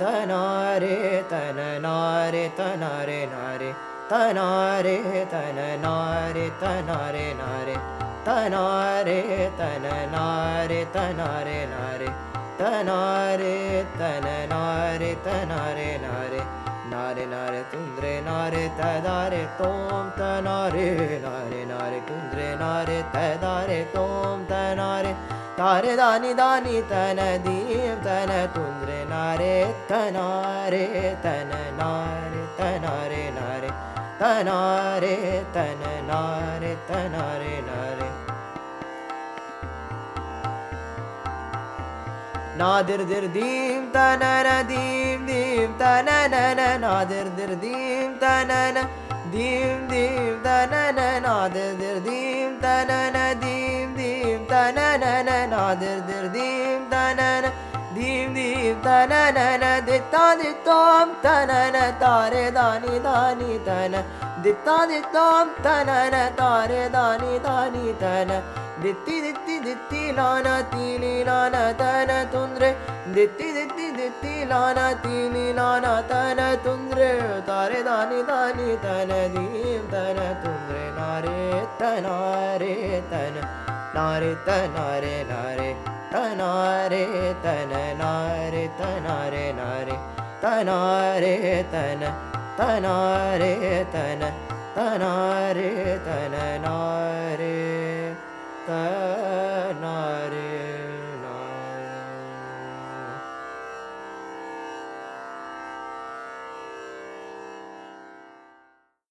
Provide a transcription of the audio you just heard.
तनारे तन नारे तनारे नारे। तनारे तन नारे तनारे नारे। तनारे तन नारे तनारे नारे। तनारे तन नारे तनारे नारे। नारे नारे तुन्द्रे नारे तदारे तोम तनारे। नारे नारे तुन्द्रे नारे तदारे तोम तनारे तारे दानी दानी तन दीम तन तुन्द्रे नारे तनारे तन नारे तनारे नारे तनारे तन नारे तनारे नारे। नादिर दिर दीम तनन दीम दीम तनन नादिर दिर तनन दीम दीम तनन नादिर दिर दीम तनन तनन नादिर दिर दीम तनन दीम दीम तनन दिता दितोम तनन तारे दानी दानी तन। दिता दितोम तनन तारे दानी दानी तन। दित्ति दित्ति दित्ति लाना तीली लाना तन तुंद्रे। दित्ति दित्ति दित्ति लाना तीली लाना तन तुंद्रे। तारे दानी दानी तन दीम तन तन नारे तनारे नारे तनारे तन नारे तनारे नारे तनारे तन तनारे तन तनारे तन नारे 的。